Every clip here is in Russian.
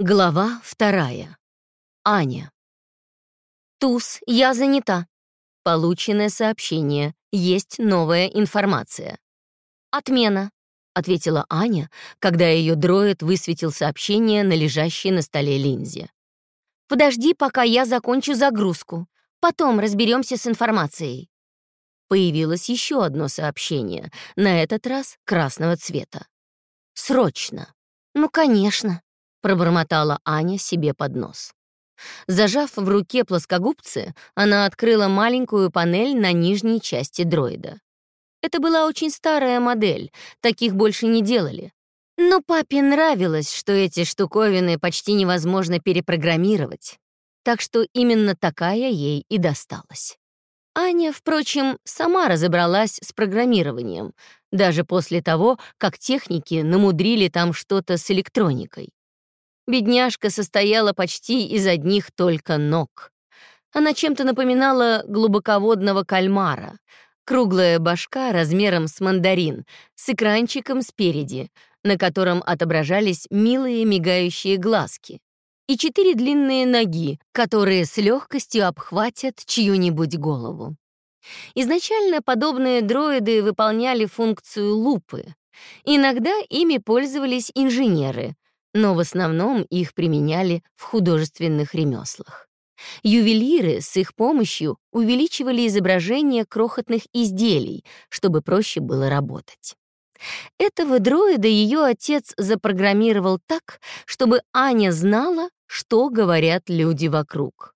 Глава вторая. Аня. «Туз, я занята». Полученное сообщение. Есть новая информация. «Отмена», — ответила Аня, когда ее дроид высветил сообщение на лежащей на столе линзе. «Подожди, пока я закончу загрузку. Потом разберемся с информацией». Появилось еще одно сообщение, на этот раз красного цвета. «Срочно». «Ну, конечно», пробормотала Аня себе под нос. Зажав в руке плоскогубцы, она открыла маленькую панель на нижней части дроида. Это была очень старая модель, таких больше не делали. Но папе нравилось, что эти штуковины почти невозможно перепрограммировать, так что именно такая ей и досталась. Аня, впрочем, сама разобралась с программированием, даже после того, как техники намудрили там что-то с электроникой. Бедняжка состояла почти из одних только ног. Она чем-то напоминала глубоководного кальмара. Круглая башка размером с мандарин, с экранчиком спереди, на котором отображались милые мигающие глазки, и четыре длинные ноги, которые с легкостью обхватят чью-нибудь голову. Изначально подобные дроиды выполняли функцию лупы. Иногда ими пользовались инженеры, но в основном их применяли в художественных ремеслах. Ювелиры с их помощью увеличивали изображение крохотных изделий, чтобы проще было работать. Этого дроида ее отец запрограммировал так, чтобы Аня знала, что говорят люди вокруг.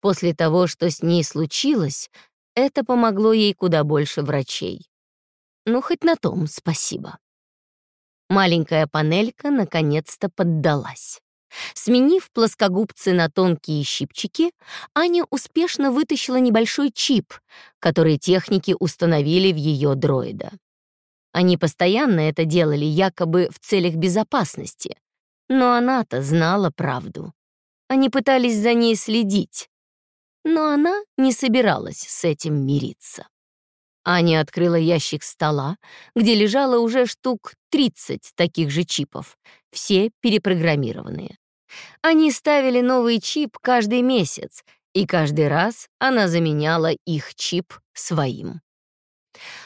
После того, что с ней случилось, это помогло ей куда больше врачей. Ну, хоть на том спасибо. Маленькая панелька наконец-то поддалась. Сменив плоскогубцы на тонкие щипчики, Аня успешно вытащила небольшой чип, который техники установили в ее дроида. Они постоянно это делали якобы в целях безопасности, но она-то знала правду. Они пытались за ней следить, но она не собиралась с этим мириться. Аня открыла ящик стола, где лежало уже штук 30 таких же чипов, все перепрограммированные. Они ставили новый чип каждый месяц, и каждый раз она заменяла их чип своим.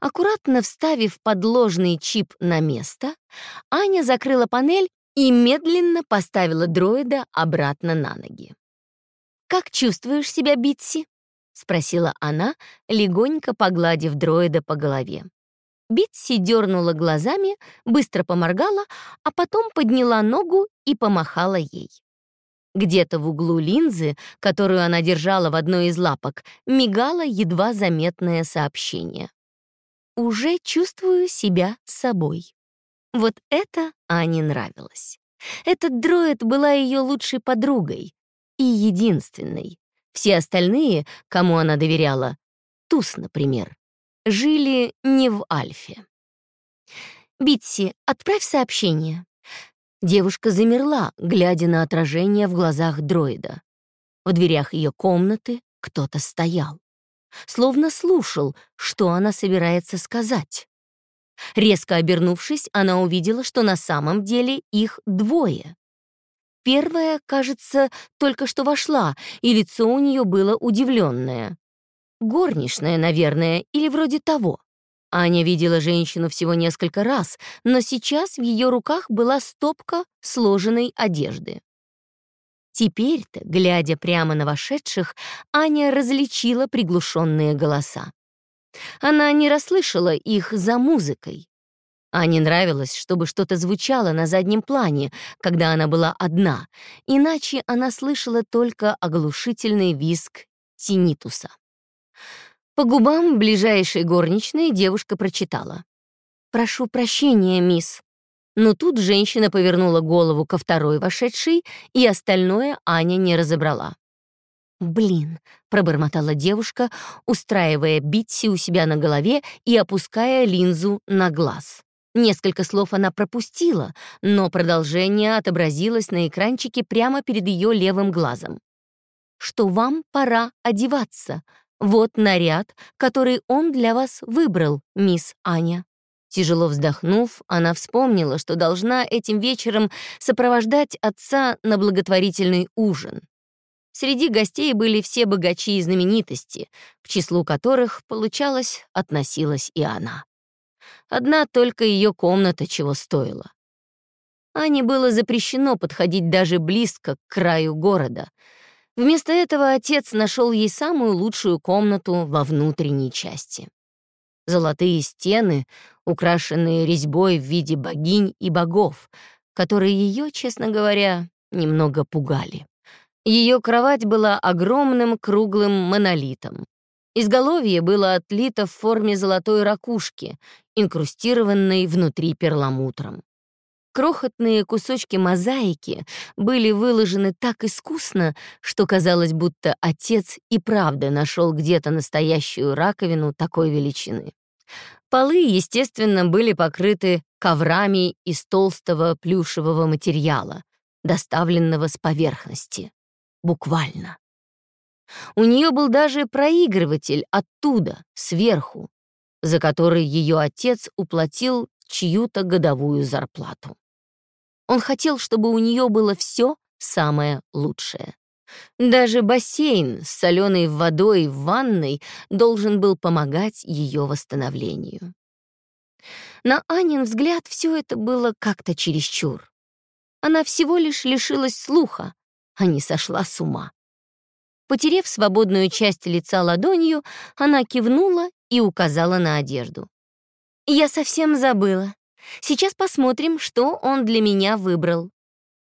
Аккуратно вставив подложный чип на место, Аня закрыла панель и медленно поставила дроида обратно на ноги. «Как чувствуешь себя, Битси?» — спросила она, легонько погладив дроида по голове. Битси дернула глазами, быстро поморгала, а потом подняла ногу и помахала ей. Где-то в углу линзы, которую она держала в одной из лапок, мигало едва заметное сообщение. «Уже чувствую себя собой». Вот это Ане нравилось. Этот дроид была ее лучшей подругой и единственной. Все остальные, кому она доверяла, Туз, например, жили не в Альфе. «Битси, отправь сообщение». Девушка замерла, глядя на отражение в глазах дроида. В дверях ее комнаты кто-то стоял. Словно слушал, что она собирается сказать. Резко обернувшись, она увидела, что на самом деле их двое. Первая, кажется, только что вошла, и лицо у нее было удивленное. Горничная, наверное, или вроде того. Аня видела женщину всего несколько раз, но сейчас в ее руках была стопка сложенной одежды. Теперь-то, глядя прямо на вошедших, Аня различила приглушенные голоса. Она не расслышала их за музыкой. Ане нравилось, чтобы что-то звучало на заднем плане, когда она была одна, иначе она слышала только оглушительный визг тинитуса. По губам ближайшей горничной девушка прочитала. «Прошу прощения, мисс». Но тут женщина повернула голову ко второй вошедшей, и остальное Аня не разобрала. «Блин», — пробормотала девушка, устраивая Битси у себя на голове и опуская линзу на глаз. Несколько слов она пропустила, но продолжение отобразилось на экранчике прямо перед ее левым глазом. «Что вам пора одеваться. Вот наряд, который он для вас выбрал, мисс Аня». Тяжело вздохнув, она вспомнила, что должна этим вечером сопровождать отца на благотворительный ужин. Среди гостей были все богачи и знаменитости, к числу которых, получалось, относилась и она. Одна только ее комната чего стоила. Ане было запрещено подходить даже близко к краю города. Вместо этого отец нашел ей самую лучшую комнату во внутренней части. Золотые стены, украшенные резьбой в виде богинь и богов, которые ее, честно говоря, немного пугали. Ее кровать была огромным круглым монолитом. Изголовье было отлито в форме золотой ракушки, инкрустированной внутри перламутром. Крохотные кусочки мозаики были выложены так искусно, что казалось, будто отец и правда нашел где-то настоящую раковину такой величины. Полы, естественно, были покрыты коврами из толстого плюшевого материала, доставленного с поверхности. Буквально. У нее был даже проигрыватель оттуда, сверху, за который ее отец уплатил чью-то годовую зарплату. Он хотел, чтобы у нее было все самое лучшее. Даже бассейн с соленой водой в ванной должен был помогать ее восстановлению. На Анин взгляд все это было как-то чересчур. Она всего лишь лишилась слуха, а не сошла с ума. Потерев свободную часть лица ладонью, она кивнула и указала на одежду. «Я совсем забыла. Сейчас посмотрим, что он для меня выбрал».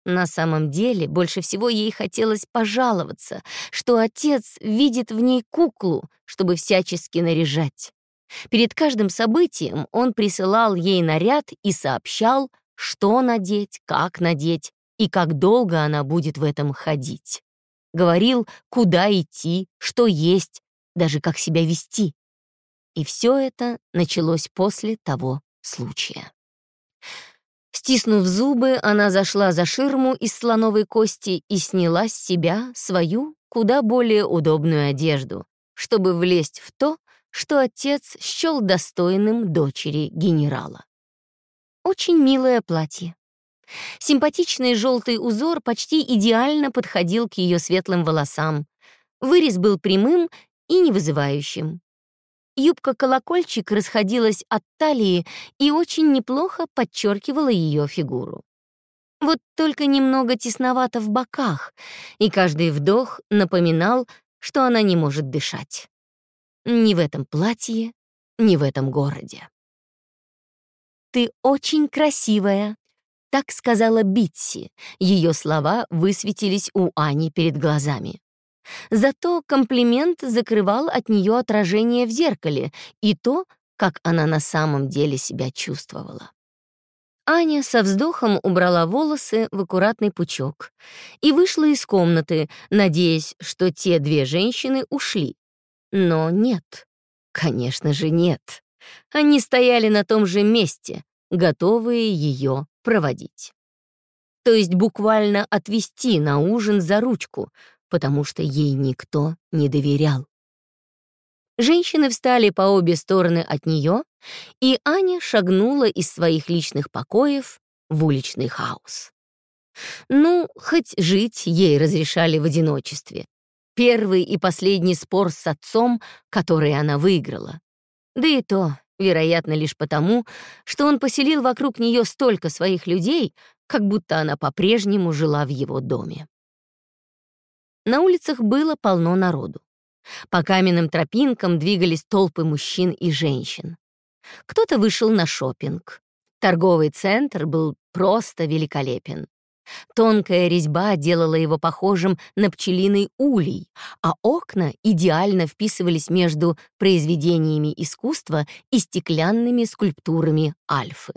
На самом деле, больше всего ей хотелось пожаловаться, что отец видит в ней куклу, чтобы всячески наряжать. Перед каждым событием он присылал ей наряд и сообщал, что надеть, как надеть и как долго она будет в этом ходить. Говорил, куда идти, что есть, даже как себя вести. И все это началось после того случая. Стиснув зубы, она зашла за ширму из слоновой кости и сняла с себя свою, куда более удобную одежду, чтобы влезть в то, что отец счел достойным дочери генерала. Очень милое платье. Симпатичный желтый узор почти идеально подходил к ее светлым волосам. Вырез был прямым и не вызывающим. Юбка-колокольчик расходилась от талии и очень неплохо подчеркивала ее фигуру. Вот только немного тесновато в боках, и каждый вдох напоминал, что она не может дышать. Ни в этом платье, ни в этом городе. «Ты очень красивая», — так сказала Битси. Ее слова высветились у Ани перед глазами. Зато комплимент закрывал от нее отражение в зеркале и то, как она на самом деле себя чувствовала. Аня со вздохом убрала волосы в аккуратный пучок и вышла из комнаты, надеясь, что те две женщины ушли. Но нет. Конечно же, нет. Они стояли на том же месте, готовые ее проводить. То есть буквально отвести на ужин за ручку, потому что ей никто не доверял. Женщины встали по обе стороны от нее, и Аня шагнула из своих личных покоев в уличный хаос. Ну, хоть жить ей разрешали в одиночестве. Первый и последний спор с отцом, который она выиграла. Да и то, вероятно, лишь потому, что он поселил вокруг нее столько своих людей, как будто она по-прежнему жила в его доме. На улицах было полно народу. По каменным тропинкам двигались толпы мужчин и женщин. Кто-то вышел на шопинг. Торговый центр был просто великолепен. Тонкая резьба делала его похожим на пчелиный улей, а окна идеально вписывались между произведениями искусства и стеклянными скульптурами Альфы.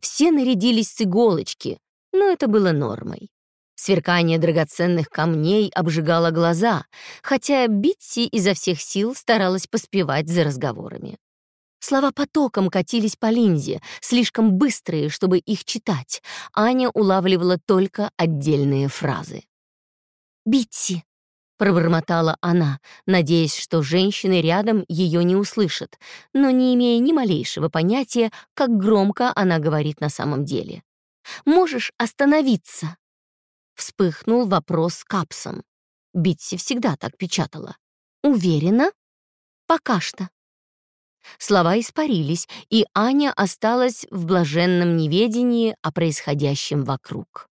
Все нарядились с иголочки, но это было нормой. Сверкание драгоценных камней обжигало глаза, хотя Битси изо всех сил старалась поспевать за разговорами. Слова потоком катились по линзе, слишком быстрые, чтобы их читать. Аня улавливала только отдельные фразы. «Битси, пробормотала она, надеясь, что женщины рядом ее не услышат, но не имея ни малейшего понятия, как громко она говорит на самом деле. «Можешь остановиться?» Вспыхнул вопрос с капсом. Битси всегда так печатала. «Уверена?» «Пока что». Слова испарились, и Аня осталась в блаженном неведении о происходящем вокруг.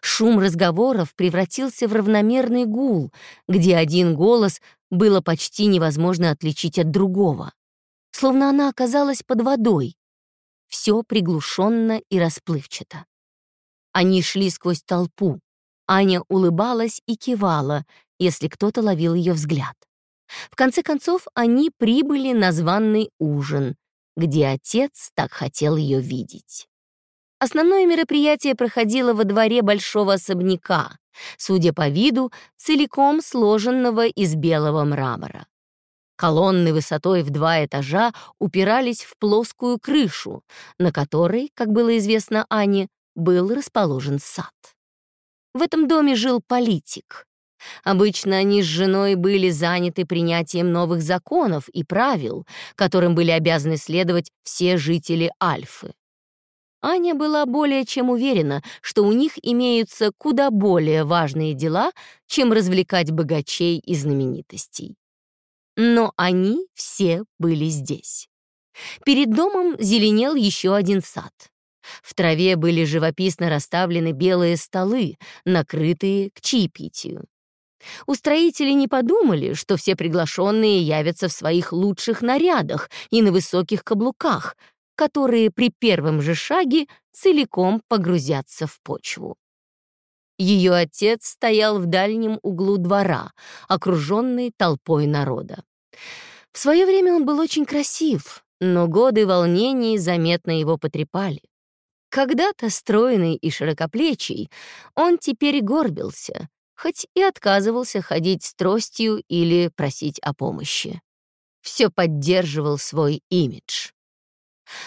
Шум разговоров превратился в равномерный гул, где один голос было почти невозможно отличить от другого. Словно она оказалась под водой. Все приглушенно и расплывчато. Они шли сквозь толпу. Аня улыбалась и кивала, если кто-то ловил ее взгляд. В конце концов, они прибыли на званный ужин, где отец так хотел ее видеть. Основное мероприятие проходило во дворе большого особняка, судя по виду, целиком сложенного из белого мрамора. Колонны высотой в два этажа упирались в плоскую крышу, на которой, как было известно Ане, был расположен сад. В этом доме жил политик. Обычно они с женой были заняты принятием новых законов и правил, которым были обязаны следовать все жители Альфы. Аня была более чем уверена, что у них имеются куда более важные дела, чем развлекать богачей и знаменитостей. Но они все были здесь. Перед домом зеленел еще один сад. В траве были живописно расставлены белые столы, накрытые к чаепитию. Устроители не подумали, что все приглашенные явятся в своих лучших нарядах и на высоких каблуках, которые при первом же шаге целиком погрузятся в почву. Ее отец стоял в дальнем углу двора, окруженный толпой народа. В свое время он был очень красив, но годы волнений заметно его потрепали. Когда-то стройный и широкоплечий, он теперь горбился, хоть и отказывался ходить с тростью или просить о помощи. Все поддерживал свой имидж.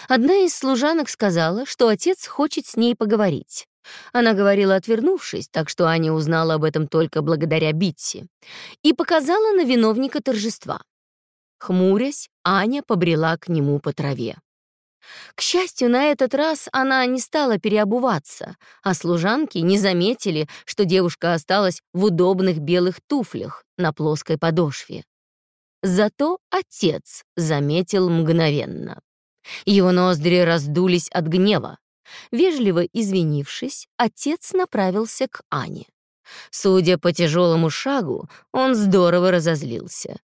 Одна из служанок сказала, что отец хочет с ней поговорить. Она говорила, отвернувшись, так что Аня узнала об этом только благодаря Битси, и показала на виновника торжества. Хмурясь, Аня побрела к нему по траве. К счастью, на этот раз она не стала переобуваться, а служанки не заметили, что девушка осталась в удобных белых туфлях на плоской подошве. Зато отец заметил мгновенно. Его ноздри раздулись от гнева. Вежливо извинившись, отец направился к Ане. Судя по тяжелому шагу, он здорово разозлился.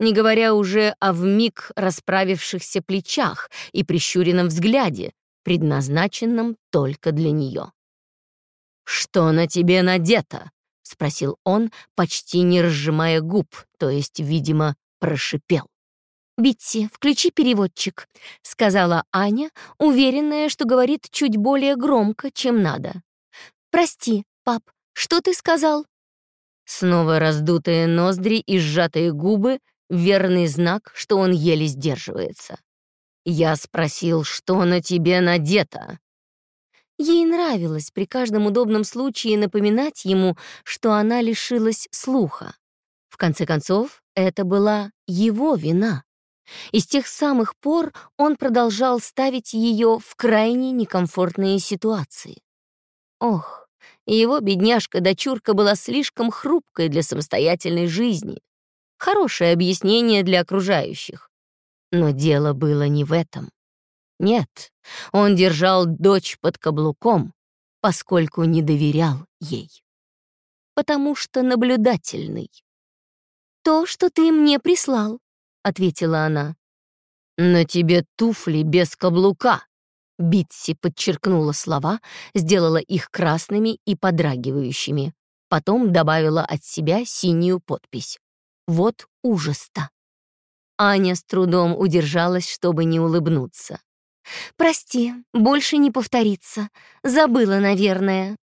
Не говоря уже о вмиг расправившихся плечах и прищуренном взгляде, предназначенном только для нее. «Что на тебе надето?» — спросил он, почти не разжимая губ, то есть, видимо, прошипел. «Битти, включи переводчик», — сказала Аня, уверенная, что говорит чуть более громко, чем надо. «Прости, пап, что ты сказал?» Снова раздутые ноздри и сжатые губы — верный знак, что он еле сдерживается. Я спросил, что на тебе надето. Ей нравилось при каждом удобном случае напоминать ему, что она лишилась слуха. В конце концов, это была его вина. И с тех самых пор он продолжал ставить ее в крайне некомфортные ситуации. Ох, его бедняжка-дочурка была слишком хрупкой для самостоятельной жизни. Хорошее объяснение для окружающих. Но дело было не в этом. Нет, он держал дочь под каблуком, поскольку не доверял ей. Потому что наблюдательный. «То, что ты мне прислал», — ответила она. «На тебе туфли без каблука», — Битси подчеркнула слова, сделала их красными и подрагивающими, потом добавила от себя синюю подпись. «Вот ужас-то». Аня с трудом удержалась, чтобы не улыбнуться. «Прости, больше не повторится. Забыла, наверное».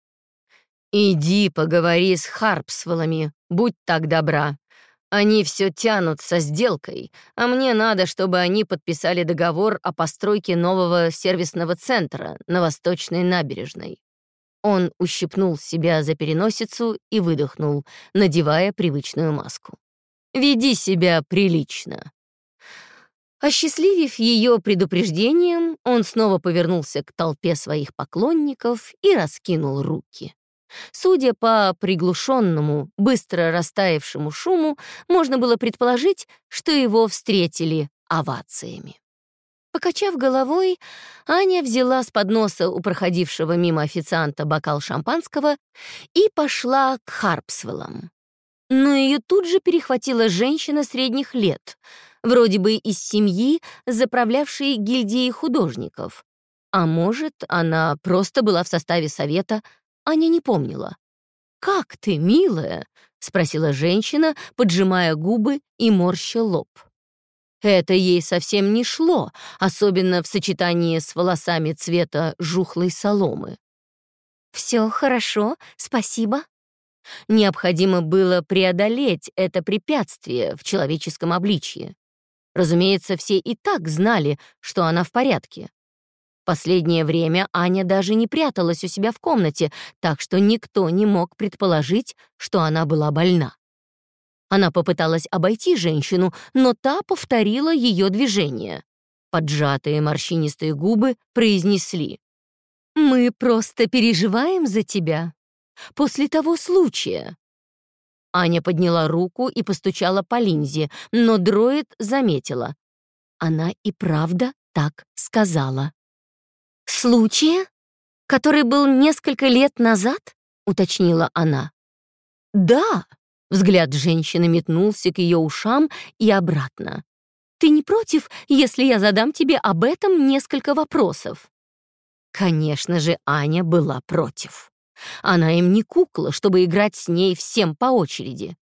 «Иди поговори с Харпсвеллами, будь так добра», они все тянут со сделкой, а мне надо, чтобы они подписали договор о постройке нового сервисного центра на Восточной набережной. Он ущипнул себя за переносицу и выдохнул, надевая привычную маску. «Веди себя прилично». Осчастливив ее предупреждением, он снова повернулся к толпе своих поклонников и раскинул руки. Судя по приглушенному, быстро растаявшему шуму, можно было предположить, что его встретили овациями. Покачав головой, Аня взяла с подноса у проходившего мимо официанта бокал шампанского и пошла к Харпсвеллам. Но ее тут же перехватила женщина средних лет, вроде бы из семьи, заправлявшей гильдией художников. А может, она просто была в составе совета, Аня не помнила. «Как ты, милая?» — спросила женщина, поджимая губы и морща лоб. Это ей совсем не шло, особенно в сочетании с волосами цвета жухлой соломы. «Все хорошо, спасибо». Необходимо было преодолеть это препятствие в человеческом обличье. Разумеется, все и так знали, что она в порядке. Последнее время Аня даже не пряталась у себя в комнате, так что никто не мог предположить, что она была больна. Она попыталась обойти женщину, но та повторила ее движение. Поджатые морщинистые губы произнесли. «Мы просто переживаем за тебя. После того случая». Аня подняла руку и постучала по линзе, но дроид заметила. Она и правда так сказала. «Случая? Который был несколько лет назад?» — уточнила она. «Да», Взгляд женщины метнулся к ее ушам и обратно. «Ты не против, если я задам тебе об этом несколько вопросов?» Конечно же, Аня была против. Она им не кукла, чтобы играть с ней всем по очереди.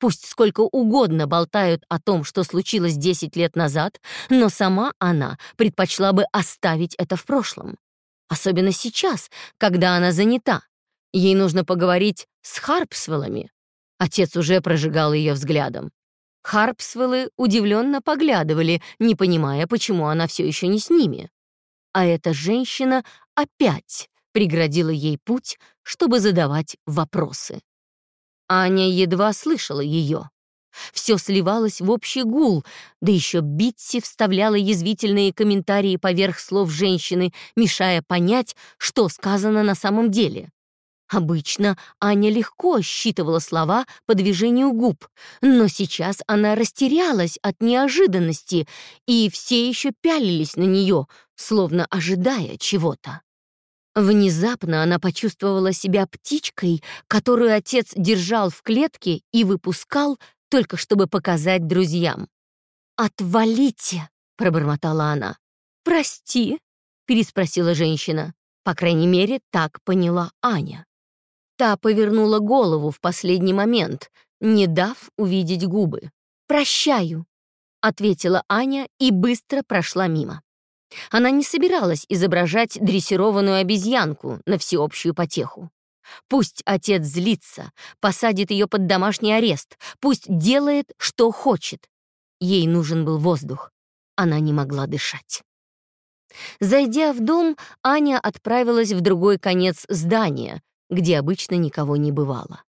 Пусть сколько угодно болтают о том, что случилось 10 лет назад, но сама она предпочла бы оставить это в прошлом. Особенно сейчас, когда она занята. Ей нужно поговорить с Харпсвеллами, Отец уже прожигал ее взглядом. Харпсвеллы удивленно поглядывали, не понимая, почему она все еще не с ними. А эта женщина опять преградила ей путь, чтобы задавать вопросы. Аня едва слышала ее. Все сливалось в общий гул, да еще Битси вставляла язвительные комментарии поверх слов женщины, мешая понять, что сказано на самом деле. Обычно Аня легко считывала слова по движению губ, но сейчас она растерялась от неожиданности, и все еще пялились на нее, словно ожидая чего-то. Внезапно она почувствовала себя птичкой, которую отец держал в клетке и выпускал, только чтобы показать друзьям. «Отвалите!» — пробормотала она. «Прости?» — переспросила женщина. По крайней мере, так поняла Аня. Та повернула голову в последний момент, не дав увидеть губы. «Прощаю», — ответила Аня и быстро прошла мимо. Она не собиралась изображать дрессированную обезьянку на всеобщую потеху. Пусть отец злится, посадит ее под домашний арест, пусть делает, что хочет. Ей нужен был воздух. Она не могла дышать. Зайдя в дом, Аня отправилась в другой конец здания, где обычно никого не бывало.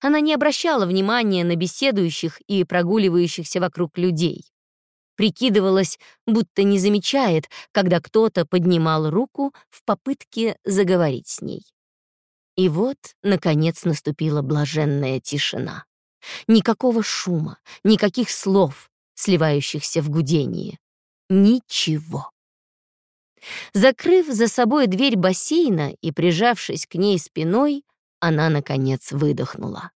Она не обращала внимания на беседующих и прогуливающихся вокруг людей. Прикидывалась, будто не замечает, когда кто-то поднимал руку в попытке заговорить с ней. И вот, наконец, наступила блаженная тишина. Никакого шума, никаких слов, сливающихся в гудении. Ничего. Закрыв за собой дверь бассейна и прижавшись к ней спиной, она, наконец, выдохнула.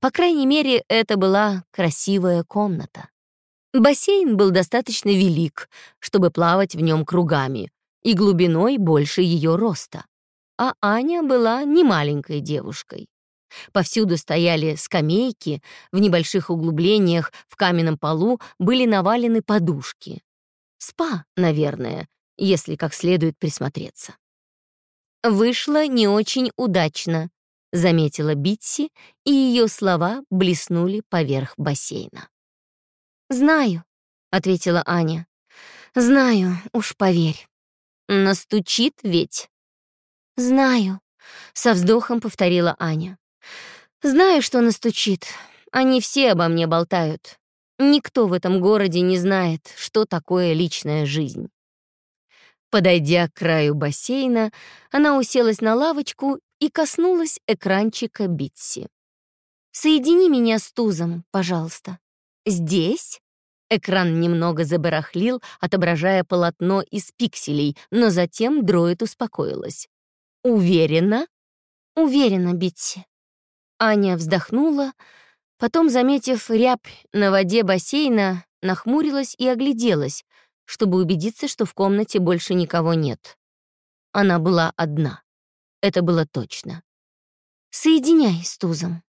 По крайней мере, это была красивая комната. Бассейн был достаточно велик, чтобы плавать в нем кругами, и глубиной больше ее роста. А Аня была не маленькой девушкой. Повсюду стояли скамейки, в небольших углублениях в каменном полу были навалены подушки. Спа, наверное, если как следует присмотреться. «Вышло не очень удачно», — заметила Битси, и ее слова блеснули поверх бассейна. «Знаю», — ответила Аня. «Знаю, уж поверь. Настучит ведь?» «Знаю, Со вздохом повторила Аня. «Знаю, что настучит. Они все обо мне болтают. Никто в этом городе не знает, что такое личная жизнь». Подойдя к краю бассейна, она уселась на лавочку и коснулась экранчика Битси. «Соедини меня с Тузом, пожалуйста». «Здесь?» Экран немного забарахлил, отображая полотно из пикселей, но затем дроид успокоилась. «Уверена?» «Уверена, Битси». Аня вздохнула, потом, заметив рябь на воде бассейна, нахмурилась и огляделась, чтобы убедиться, что в комнате больше никого нет. Она была одна. Это было точно. «Соединяй с Тузом».